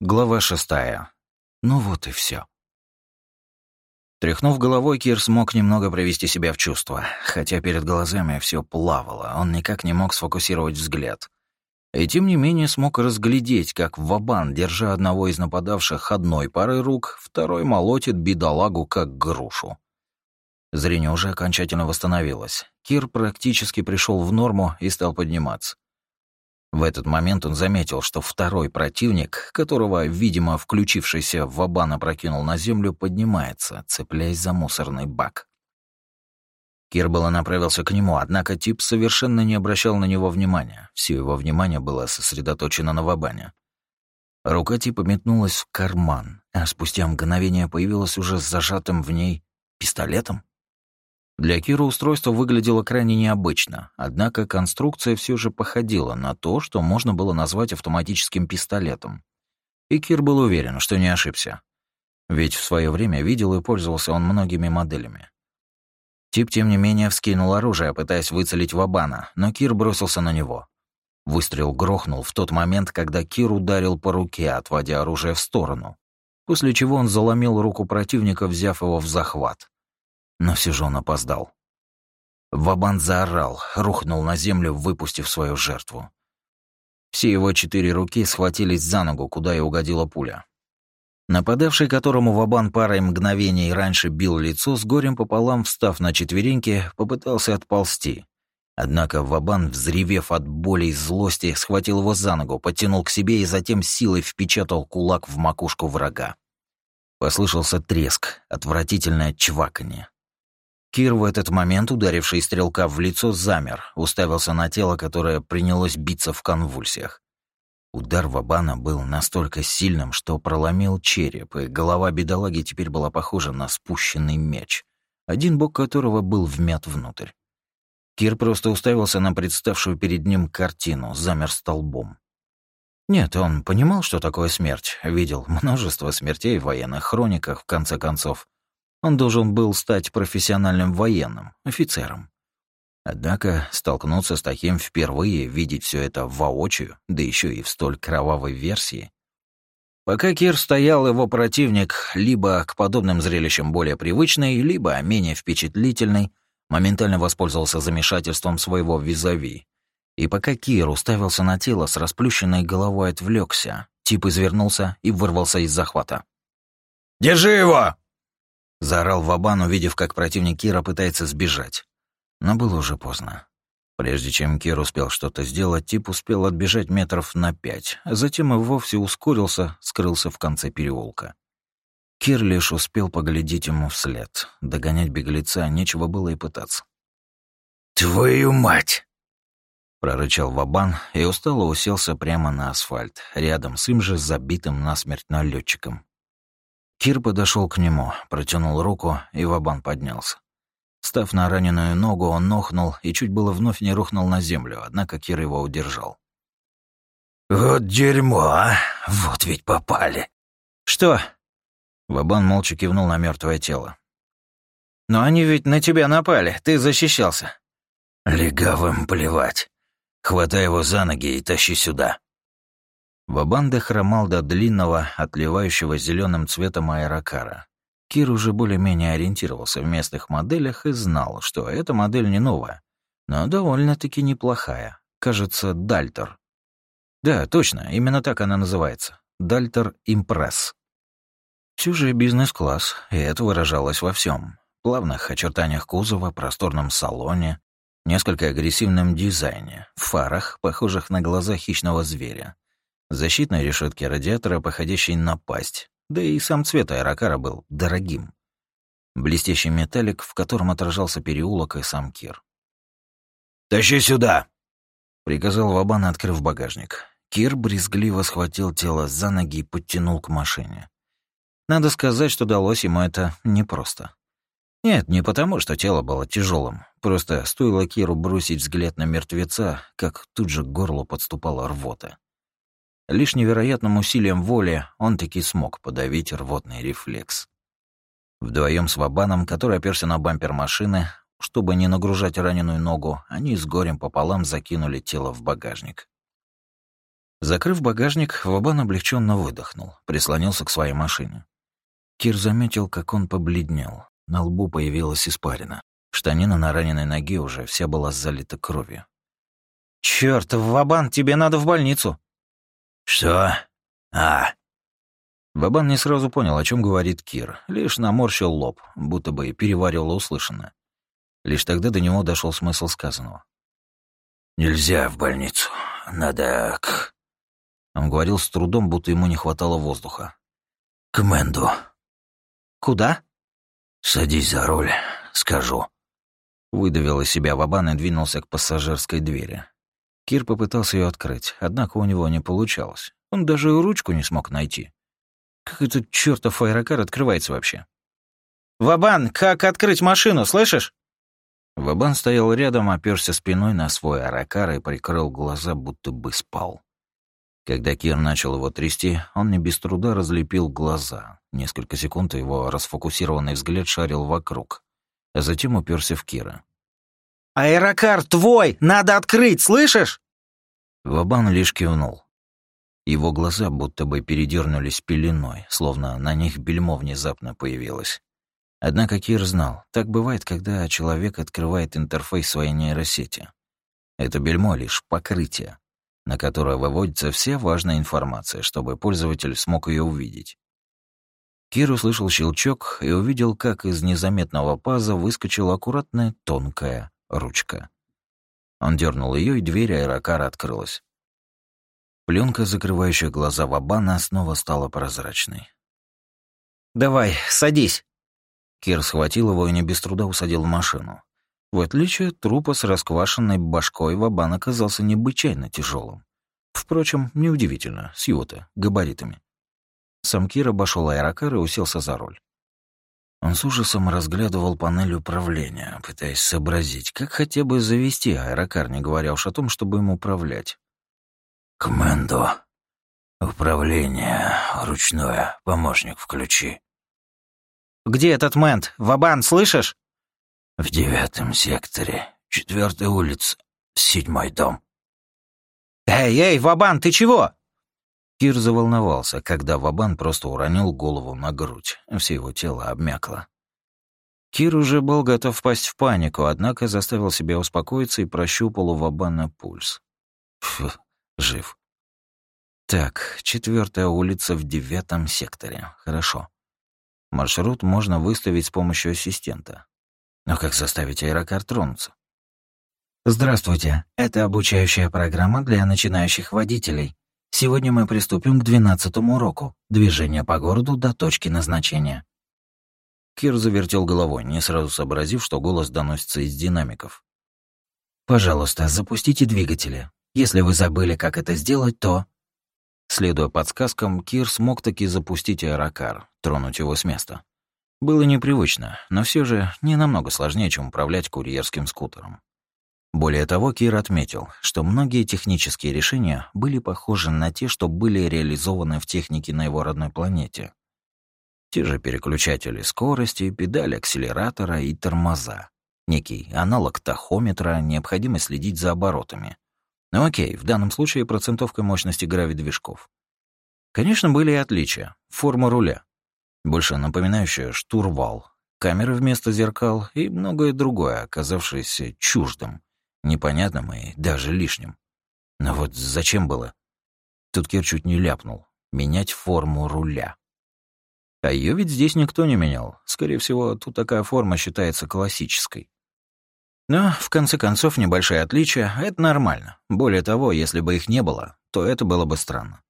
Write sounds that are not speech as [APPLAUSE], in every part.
Глава шестая. Ну вот и все. Тряхнув головой, Кир смог немного привести себя в чувство, хотя перед глазами все плавало, он никак не мог сфокусировать взгляд. И тем не менее смог разглядеть, как Вабан, держа одного из нападавших одной парой рук, второй молотит бедолагу как грушу. Зрение уже окончательно восстановилось. Кир практически пришел в норму и стал подниматься. В этот момент он заметил, что второй противник, которого, видимо, включившийся в Вабан опрокинул на землю, поднимается, цепляясь за мусорный бак. Кир направился к нему, однако тип совершенно не обращал на него внимания. Все его внимание было сосредоточено на Вабане. Рука типа метнулась в карман, а спустя мгновение появилась уже с зажатым в ней пистолетом. Для Кира устройство выглядело крайне необычно, однако конструкция все же походила на то, что можно было назвать автоматическим пистолетом. И Кир был уверен, что не ошибся. Ведь в свое время видел и пользовался он многими моделями. Тип, тем не менее, вскинул оружие, пытаясь выцелить Вабана, но Кир бросился на него. Выстрел грохнул в тот момент, когда Кир ударил по руке, отводя оружие в сторону, после чего он заломил руку противника, взяв его в захват. Но все же он опоздал. Вабан заорал, рухнул на землю, выпустив свою жертву. Все его четыре руки схватились за ногу, куда и угодила пуля. Нападавший, которому Вабан парой мгновений раньше бил лицо, с горем пополам встав на четвереньки, попытался отползти. Однако Вабан, взревев от боли и злости, схватил его за ногу, потянул к себе и затем силой впечатал кулак в макушку врага. Послышался треск, отвратительное чваканье. Кир в этот момент, ударивший стрелка в лицо, замер, уставился на тело, которое принялось биться в конвульсиях. Удар Вабана был настолько сильным, что проломил череп, и голова бедолаги теперь была похожа на спущенный меч, один бок которого был вмят внутрь. Кир просто уставился на представшую перед ним картину, замер столбом. Нет, он понимал, что такое смерть, видел множество смертей в военных хрониках, в конце концов, он должен был стать профессиональным военным, офицером. Однако столкнуться с таким впервые, видеть все это воочию, да еще и в столь кровавой версии. Пока Кир стоял, его противник, либо к подобным зрелищам более привычный, либо менее впечатлительный, моментально воспользовался замешательством своего визави. И пока Кир уставился на тело с расплющенной головой отвлекся, тип извернулся и вырвался из захвата. «Держи его!» Заорал Вабан, увидев, как противник Кира пытается сбежать. Но было уже поздно. Прежде чем Кир успел что-то сделать, тип успел отбежать метров на пять, а затем и вовсе ускорился, скрылся в конце переулка. Кир лишь успел поглядеть ему вслед. Догонять беглеца нечего было и пытаться. «Твою мать!» Прорычал Вабан и устало уселся прямо на асфальт, рядом с им же забитым насмерть налетчиком. Кир подошел к нему, протянул руку, и Вабан поднялся. Став на раненую ногу, он нохнул и чуть было вновь не рухнул на землю, однако Кир его удержал. «Вот дерьмо, а! Вот ведь попали!» «Что?» Вабан молча кивнул на мертвое тело. «Но они ведь на тебя напали, ты защищался». «Легавым плевать. Хватай его за ноги и тащи сюда». Вабанда хромал до длинного, отливающего зеленым цветом аэрокара. Кир уже более-менее ориентировался в местных моделях и знал, что эта модель не новая, но довольно-таки неплохая. Кажется, Дальтер. Да, точно, именно так она называется. Дальтер Импресс. Же бизнес-класс, и это выражалось во всем: Плавных очертаниях кузова, просторном салоне, несколько агрессивном дизайне, фарах, похожих на глаза хищного зверя, защитной решетки радиатора, походящей на пасть, да и сам цвет аэрокара был дорогим. Блестящий металлик, в котором отражался переулок и сам Кир. «Тащи сюда!» — приказал Вабан, открыв багажник. Кир брезгливо схватил тело за ноги и подтянул к машине. Надо сказать, что далось ему это непросто. Нет, не потому, что тело было тяжелым. Просто стоило Киру бросить взгляд на мертвеца, как тут же к горлу подступала рвота. Лишь невероятным усилием воли он таки смог подавить рвотный рефлекс. Вдвоем с Вабаном, который оперся на бампер машины, чтобы не нагружать раненую ногу, они с горем пополам закинули тело в багажник. Закрыв багажник, Вабан облегченно выдохнул, прислонился к своей машине. Кир заметил, как он побледнел. На лбу появилась испарина. Штанина на раненой ноге уже вся была залита кровью. «Чёрт, Вабан, тебе надо в больницу!» «Что? А!» Вабан не сразу понял, о чем говорит Кир, лишь наморщил лоб, будто бы переваривало услышанное. Лишь тогда до него дошел смысл сказанного. «Нельзя в больницу. Надо к...» Он говорил с трудом, будто ему не хватало воздуха. «К Мэнду». «Куда?» «Садись за руль, скажу». Выдавил из себя Вабан и двинулся к пассажирской двери. Кир попытался ее открыть, однако у него не получалось. Он даже ручку не смог найти. Как этот чертов аэрокар открывается вообще? «Вабан, как открыть машину, слышишь?» Вабан стоял рядом, оперся спиной на свой аэрокар и прикрыл глаза, будто бы спал. Когда Кир начал его трясти, он не без труда разлепил глаза. Несколько секунд его расфокусированный взгляд шарил вокруг, а затем уперся в Кира. «Аэрокар твой! Надо открыть, слышишь?» Вабан лишь кивнул. Его глаза будто бы передернулись пеленой, словно на них бельмо внезапно появилось. Однако Кир знал, так бывает, когда человек открывает интерфейс своей нейросети. Это бельмо — лишь покрытие, на которое выводится вся важная информация, чтобы пользователь смог ее увидеть. Кир услышал щелчок и увидел, как из незаметного паза выскочила аккуратная тонкая ручка. Он дернул ее, и дверь аэрокара открылась. Пленка, закрывающая глаза Вабана, снова стала прозрачной. «Давай, садись!» Кир схватил его и не без труда усадил в машину. В отличие от трупа с расквашенной башкой, Вабан оказался необычайно тяжелым. Впрочем, неудивительно, с его-то габаритами. Сам Кир обошел аэрокар и уселся за руль. Он с ужасом разглядывал панель управления, пытаясь сообразить, как хотя бы завести аэрокар, не говоря уж о том, чтобы им управлять. «Командо, управление ручное, помощник включи», где этот мент? Вабан, слышишь?» «В девятом секторе, четвертая улица, седьмой дом». «Эй, эй, Вабан, ты чего?» Кир заволновался, когда Вабан просто уронил голову на грудь. Все его тело обмякло. Кир уже был готов впасть в панику, однако заставил себя успокоиться и прощупал у Вабана пульс. Фу, жив. Так, четвертая улица в девятом секторе. Хорошо. Маршрут можно выставить с помощью ассистента. Но как заставить аэрокар тронуться? Здравствуйте, это обучающая программа для начинающих водителей. Сегодня мы приступим к двенадцатому уроку «Движение по городу до точки назначения». Кир завертел головой, не сразу сообразив, что голос доносится из динамиков. «Пожалуйста, запустите двигатели. Если вы забыли, как это сделать, то...» Следуя подсказкам, Кир смог таки запустить аэрокар, тронуть его с места. Было непривычно, но все же не намного сложнее, чем управлять курьерским скутером. Более того, Кир отметил, что многие технические решения были похожи на те, что были реализованы в технике на его родной планете. Те же переключатели скорости, педали акселератора и тормоза. Некий аналог тахометра, необходимо следить за оборотами — ну окей, в данном случае процентовка мощности гравидвижков. Конечно, были и отличия. Форма руля, больше напоминающая штурвал, камеры вместо зеркал и многое другое, оказавшееся чуждым, непонятным и даже лишним. Но вот зачем было? Тут Кир чуть не ляпнул. Менять форму руля. А ее ведь здесь никто не менял. Скорее всего, тут такая форма считается классической. Но, в конце концов, небольшие отличия — это нормально. Более того, если бы их не было, то это было бы странно.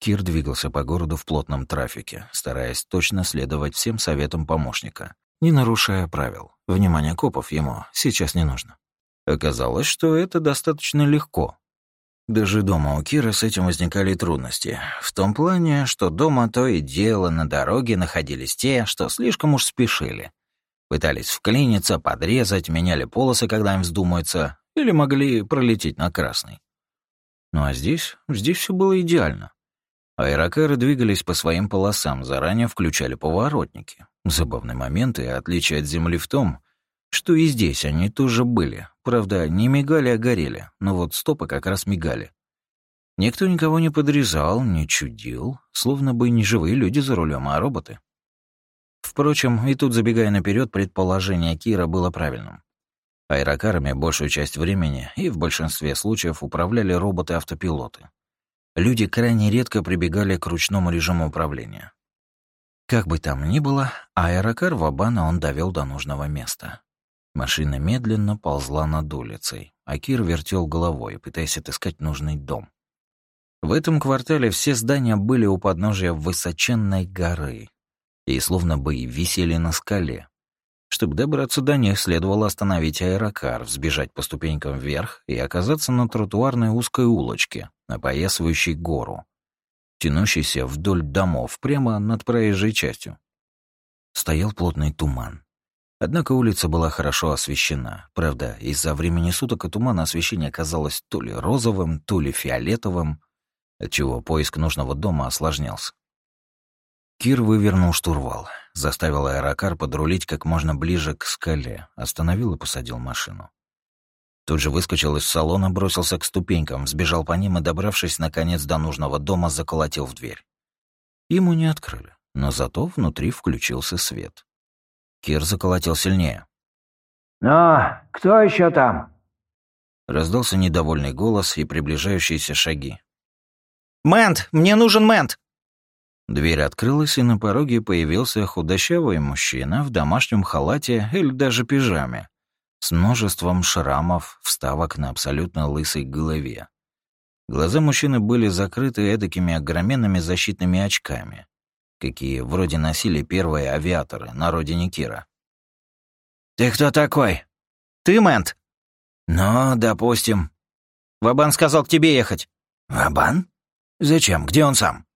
Кир двигался по городу в плотном трафике, стараясь точно следовать всем советам помощника, не нарушая правил. Внимание копов ему сейчас не нужно. Оказалось, что это достаточно легко. Даже дома у Кира с этим возникали трудности. В том плане, что дома то и дело на дороге находились те, что слишком уж спешили, Пытались вклиниться, подрезать, меняли полосы, когда им вздумается, или могли пролететь на красный. Ну а здесь, здесь все было идеально. Аэрокары двигались по своим полосам, заранее включали поворотники. Забавный момент и отличие от Земли в том, что и здесь они тоже были. Правда, не мигали, а горели, но вот стопы как раз мигали. Никто никого не подрезал, не чудил, словно бы не живые люди за рулем, а роботы. Впрочем, и тут, забегая наперед, предположение Кира было правильным. Аэрокарами большую часть времени и в большинстве случаев управляли роботы-автопилоты. Люди крайне редко прибегали к ручному режиму управления. Как бы там ни было, аэрокар Вабана он довел до нужного места. Машина медленно ползла над улицей, а Кир вертел головой, пытаясь отыскать нужный дом. В этом квартале все здания были у подножия высоченной горы и словно бы висели на скале. Чтобы добраться до них, следовало остановить аэрокар, взбежать по ступенькам вверх и оказаться на тротуарной узкой улочке, опоясывающей гору, тянущейся вдоль домов прямо над проезжей частью. Стоял плотный туман. Однако улица была хорошо освещена. Правда, из-за времени суток от тумана освещение казалось то ли розовым, то ли фиолетовым, отчего поиск нужного дома осложнялся. Кир вывернул штурвал, заставил аэрокар подрулить как можно ближе к скале, остановил и посадил машину. Тут же выскочил из салона, бросился к ступенькам, сбежал по ним и, добравшись наконец до нужного дома, заколотил в дверь. Ему не открыли, но зато внутри включился свет. Кир заколотил сильнее. «Ну, кто еще там?» Раздался недовольный голос и приближающиеся шаги. «Мэнт! Мне нужен Мэнт!» Дверь открылась, и на пороге появился худощавый мужчина в домашнем халате или даже пижаме, с множеством шрамов, вставок на абсолютно лысой голове. Глаза мужчины были закрыты эдакими огроменными защитными очками, какие вроде носили первые авиаторы на родине Кира. «Ты кто такой?» «Ты, Мэнт?» «Ну, допустим». «Вабан сказал к тебе ехать». «Вабан? Зачем? Где он сам?»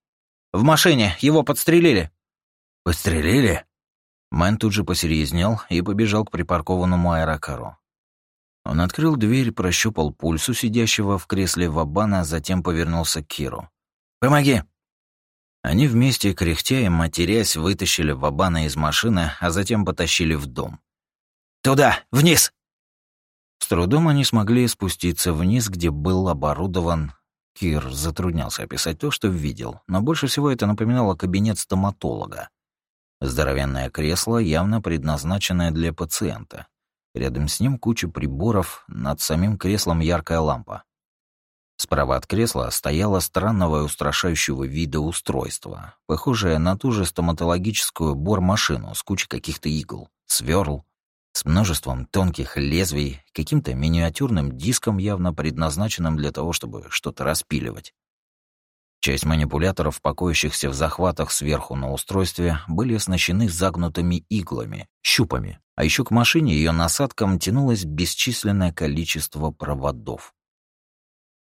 «В машине. Его подстрелили». «Подстрелили?» Мэн тут же посерьезнел и побежал к припаркованному аэрокару. Он открыл дверь, прощупал пульс у сидящего в кресле Вабана, затем повернулся к Киру. «Помоги!» Они вместе, кряхтя и матерясь, вытащили Вабана из машины, а затем потащили в дом. «Туда! Вниз!» С трудом они смогли спуститься вниз, где был оборудован... Кир затруднялся описать то, что видел, но больше всего это напоминало кабинет стоматолога. Здоровенное кресло, явно предназначенное для пациента. Рядом с ним куча приборов, над самим креслом яркая лампа. Справа от кресла стояло странного и устрашающего вида устройство, похожее на ту же стоматологическую бормашину с кучей каких-то игл, сверл, с множеством тонких лезвий, каким-то миниатюрным диском, явно предназначенным для того, чтобы что-то распиливать. Часть манипуляторов, покоящихся в захватах сверху на устройстве, были оснащены загнутыми иглами, щупами, а еще к машине ее насадкам тянулось бесчисленное количество проводов.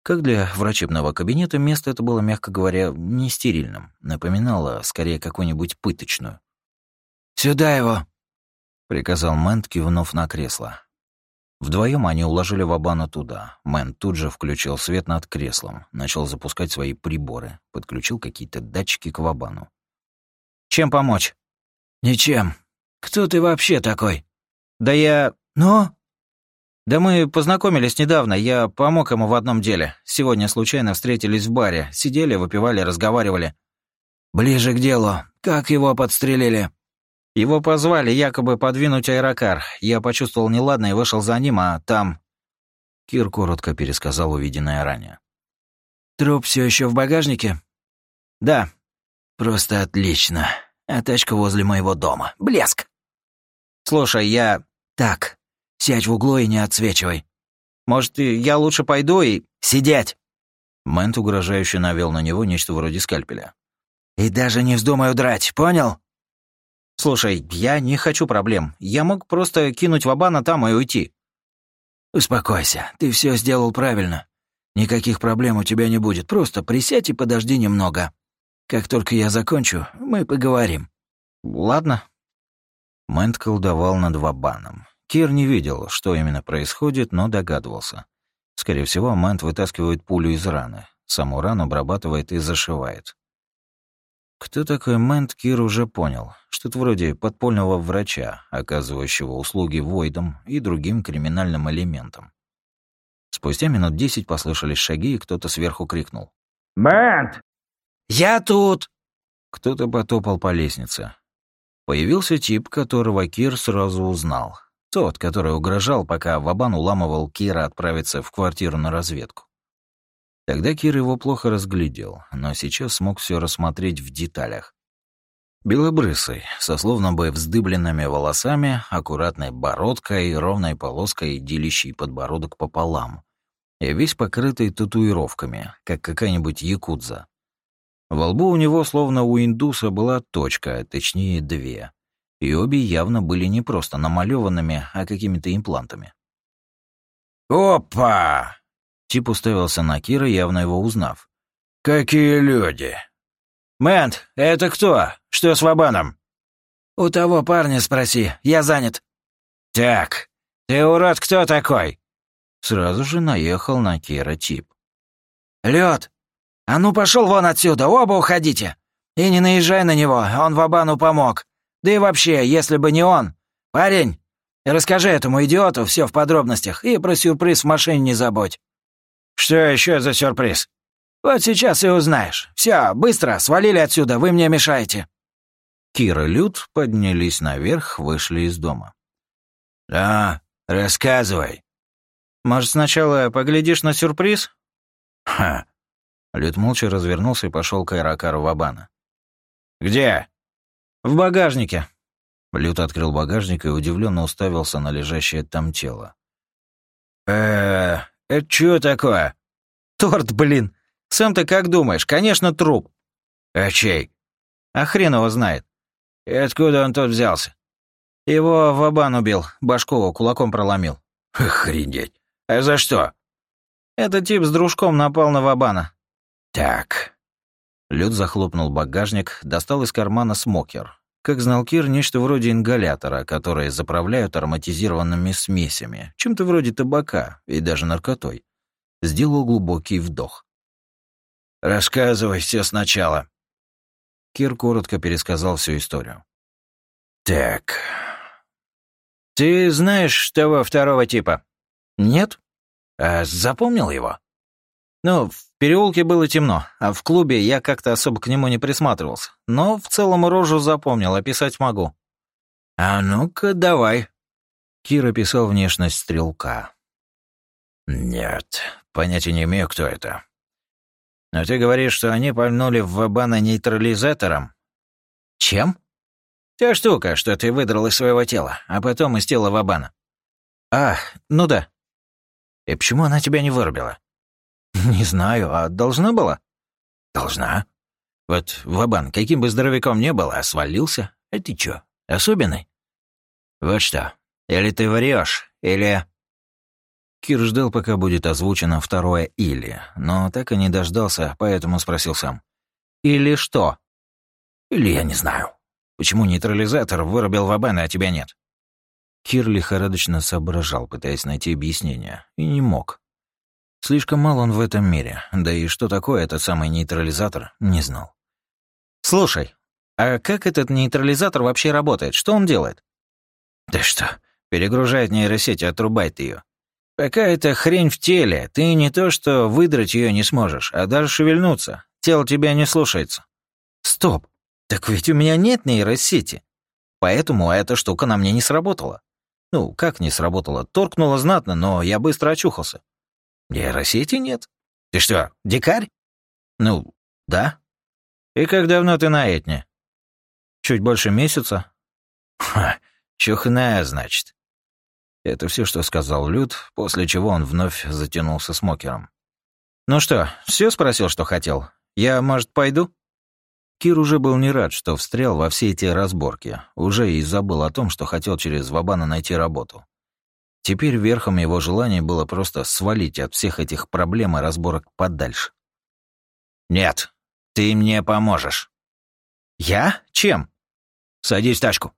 Как для врачебного кабинета, место это было, мягко говоря, не стерильным, напоминало скорее какую-нибудь пыточную. «Сюда его!» — приказал Мэнт, кивнув на кресло. Вдвоем они уложили Вабана туда. Мэн тут же включил свет над креслом, начал запускать свои приборы, подключил какие-то датчики к Вабану. «Чем помочь?» «Ничем. Кто ты вообще такой?» «Да я...» «Ну?» «Да мы познакомились недавно, я помог ему в одном деле. Сегодня случайно встретились в баре, сидели, выпивали, разговаривали». «Ближе к делу. Как его подстрелили?» Его позвали якобы подвинуть аэрокар. Я почувствовал неладное и вышел за ним, а там... Кир коротко пересказал увиденное ранее. «Труп все еще в багажнике?» «Да». «Просто отлично. А тачка возле моего дома. Блеск!» «Слушай, я...» «Так, сядь в углу и не отсвечивай». «Может, я лучше пойду и...» «Сидеть!» Мэнт угрожающе навел на него нечто вроде скальпеля. «И даже не вздумай удрать, понял?» «Слушай, я не хочу проблем. Я мог просто кинуть Вабана там и уйти». «Успокойся, ты все сделал правильно. Никаких проблем у тебя не будет. Просто присядь и подожди немного. Как только я закончу, мы поговорим». «Ладно». Мэнт колдовал над Вабаном. Кир не видел, что именно происходит, но догадывался. Скорее всего, Мэнт вытаскивает пулю из раны. Саму рану обрабатывает и зашивает. Кто такой Мэнт, Кир уже понял. Что-то вроде подпольного врача, оказывающего услуги Войдам и другим криминальным элементам. Спустя минут десять послышались шаги, и кто-то сверху крикнул. «Бент!» «Я тут!» Кто-то потопал по лестнице. Появился тип, которого Кир сразу узнал. Тот, который угрожал, пока Вабан уламывал Кира отправиться в квартиру на разведку. Тогда Кир его плохо разглядел, но сейчас смог все рассмотреть в деталях. Белобрысый, со словно бы вздыбленными волосами, аккуратной бородкой, ровной полоской, делящей подбородок пополам. И весь покрытый татуировками, как какая-нибудь якудза. Во лбу у него, словно у индуса, была точка, точнее две. И обе явно были не просто намалеванными, а какими-то имплантами. «Опа!» Тип уставился на Кира, явно его узнав. «Какие люди!» «Мэнт, это кто? Что с Вабаном?» «У того парня спроси, я занят». «Так, ты, урод, кто такой?» Сразу же наехал на Кира тип. Лед, а ну пошел вон отсюда, оба уходите! И не наезжай на него, он Вабану помог. Да и вообще, если бы не он... Парень, расскажи этому идиоту все в подробностях и про сюрприз в машине не забудь». «Что еще за сюрприз?» «Вот сейчас и узнаешь. Все, быстро, свалили отсюда, вы мне мешаете». Кир и Люд поднялись наверх, вышли из дома. «Да, рассказывай». «Может, сначала поглядишь на сюрприз?» «Ха». Люд молча развернулся и пошел к аэрокару Вабана. «Где?» «В багажнике». Люд открыл багажник и удивленно уставился на лежащее там тело. э это что такое?» «Торт, блин! Сам ты как думаешь? Конечно, труп». «А чей?» «А хрен его знает». «И откуда он тут взялся?» «Его Вабан убил, башку кулаком проломил». «Охренеть! А за что?» «Этот тип с дружком напал на Вабана». «Так». Люд захлопнул багажник, достал из кармана смокер. Как знал Кир, нечто вроде ингалятора, которые заправляют ароматизированными смесями, чем-то вроде табака и даже наркотой. Сделал глубокий вдох. «Рассказывай все сначала». Кир коротко пересказал всю историю. «Так...» «Ты знаешь того второго типа?» «Нет?» «А запомнил его?» «Ну, в переулке было темно, а в клубе я как-то особо к нему не присматривался. Но в целом рожу запомнил, описать могу». «А ну-ка, давай». Кир описал внешность стрелка. «Нет, понятия не имею, кто это». «Но ты говоришь, что они пальнули в Вабана нейтрализатором?» «Чем?» «Та штука, что ты выдрал из своего тела, а потом из тела Вабана». «А, ну да». «И почему она тебя не вырубила?» [LAUGHS] «Не знаю, а должна была?» «Должна. Вот Вабан, каким бы здоровяком не был, а свалился. А ты чё, особенный?» «Вот что, или ты врешь, или...» Кир ждал, пока будет озвучено второе «или», но так и не дождался, поэтому спросил сам. «Или что?» «Или я не знаю. Почему нейтрализатор вырубил Вабана, а тебя нет?» Кир лихорадочно соображал, пытаясь найти объяснение, и не мог. Слишком мало он в этом мире, да и что такое этот самый нейтрализатор, не знал. «Слушай, а как этот нейтрализатор вообще работает? Что он делает?» «Да что, перегружает нейросеть и отрубает ее. Пока эта хрень в теле, ты не то что выдрать ее не сможешь, а даже шевельнуться. Тело тебя не слушается. Стоп, так ведь у меня нет нейросети. Поэтому эта штука на мне не сработала. Ну, как не сработала? Торкнула знатно, но я быстро очухался. Нейросети нет. Ты что, дикарь? Ну, да. И как давно ты на Этне? Чуть больше месяца. Ха, чухная, значит. Это все, что сказал Люд, после чего он вновь затянулся смокером. «Ну что, все спросил, что хотел? Я, может, пойду?» Кир уже был не рад, что встрял во все эти разборки, уже и забыл о том, что хотел через Вабана найти работу. Теперь верхом его желания было просто свалить от всех этих проблем и разборок подальше. «Нет, ты мне поможешь». «Я? Чем?» «Садись в тачку».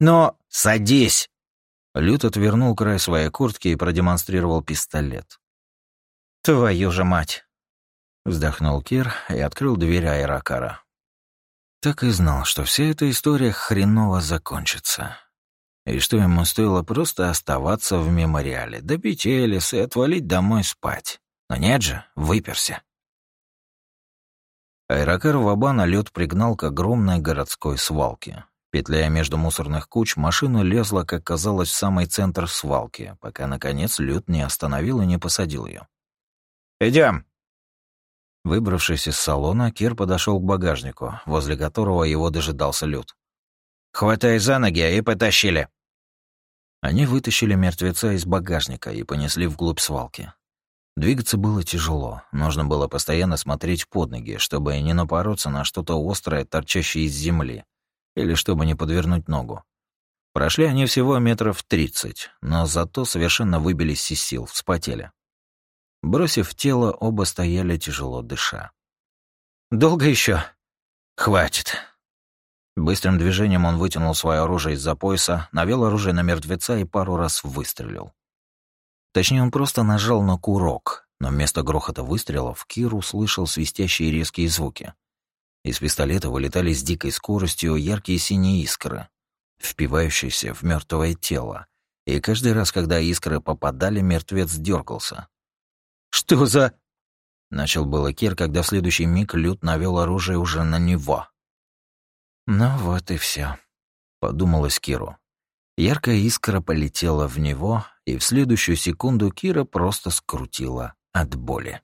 «Но садись!» Лют отвернул край своей куртки и продемонстрировал пистолет. «Твою же мать!» Вздохнул Кир и открыл дверь аэрокара. Так и знал, что вся эта история хреново закончится. И что ему стоило просто оставаться в мемориале, допить Элис и отвалить домой спать. Но нет же, выперся. Аэрокар Вабана лед пригнал к огромной городской свалке. Петляя между мусорных куч, машина лезла, как казалось, в самый центр свалки, пока, наконец, лед не остановил и не посадил ее. Идем. Выбравшись из салона, Кир подошел к багажнику, возле которого его дожидался Люд. «Хватай за ноги и потащили!» Они вытащили мертвеца из багажника и понесли вглубь свалки. Двигаться было тяжело, нужно было постоянно смотреть под ноги, чтобы не напороться на что-то острое, торчащее из земли, или чтобы не подвернуть ногу. Прошли они всего метров тридцать, но зато совершенно выбились из сил, вспотели. Бросив тело, оба стояли тяжело дыша. «Долго еще? «Хватит», Быстрым движением он вытянул свое оружие из-за пояса, навел оружие на мертвеца и пару раз выстрелил. Точнее, он просто нажал на курок, но вместо грохота выстрелов Кир услышал свистящие резкие звуки. Из пистолета вылетали с дикой скоростью яркие синие искры, впивающиеся в мертвое тело. И каждый раз, когда искры попадали, мертвец дергался. «Что за...» Начал было Кир, когда в следующий миг Лют навел оружие уже на него. «Ну вот и все, подумалось Киру. Яркая искра полетела в него, и в следующую секунду Кира просто скрутила от боли.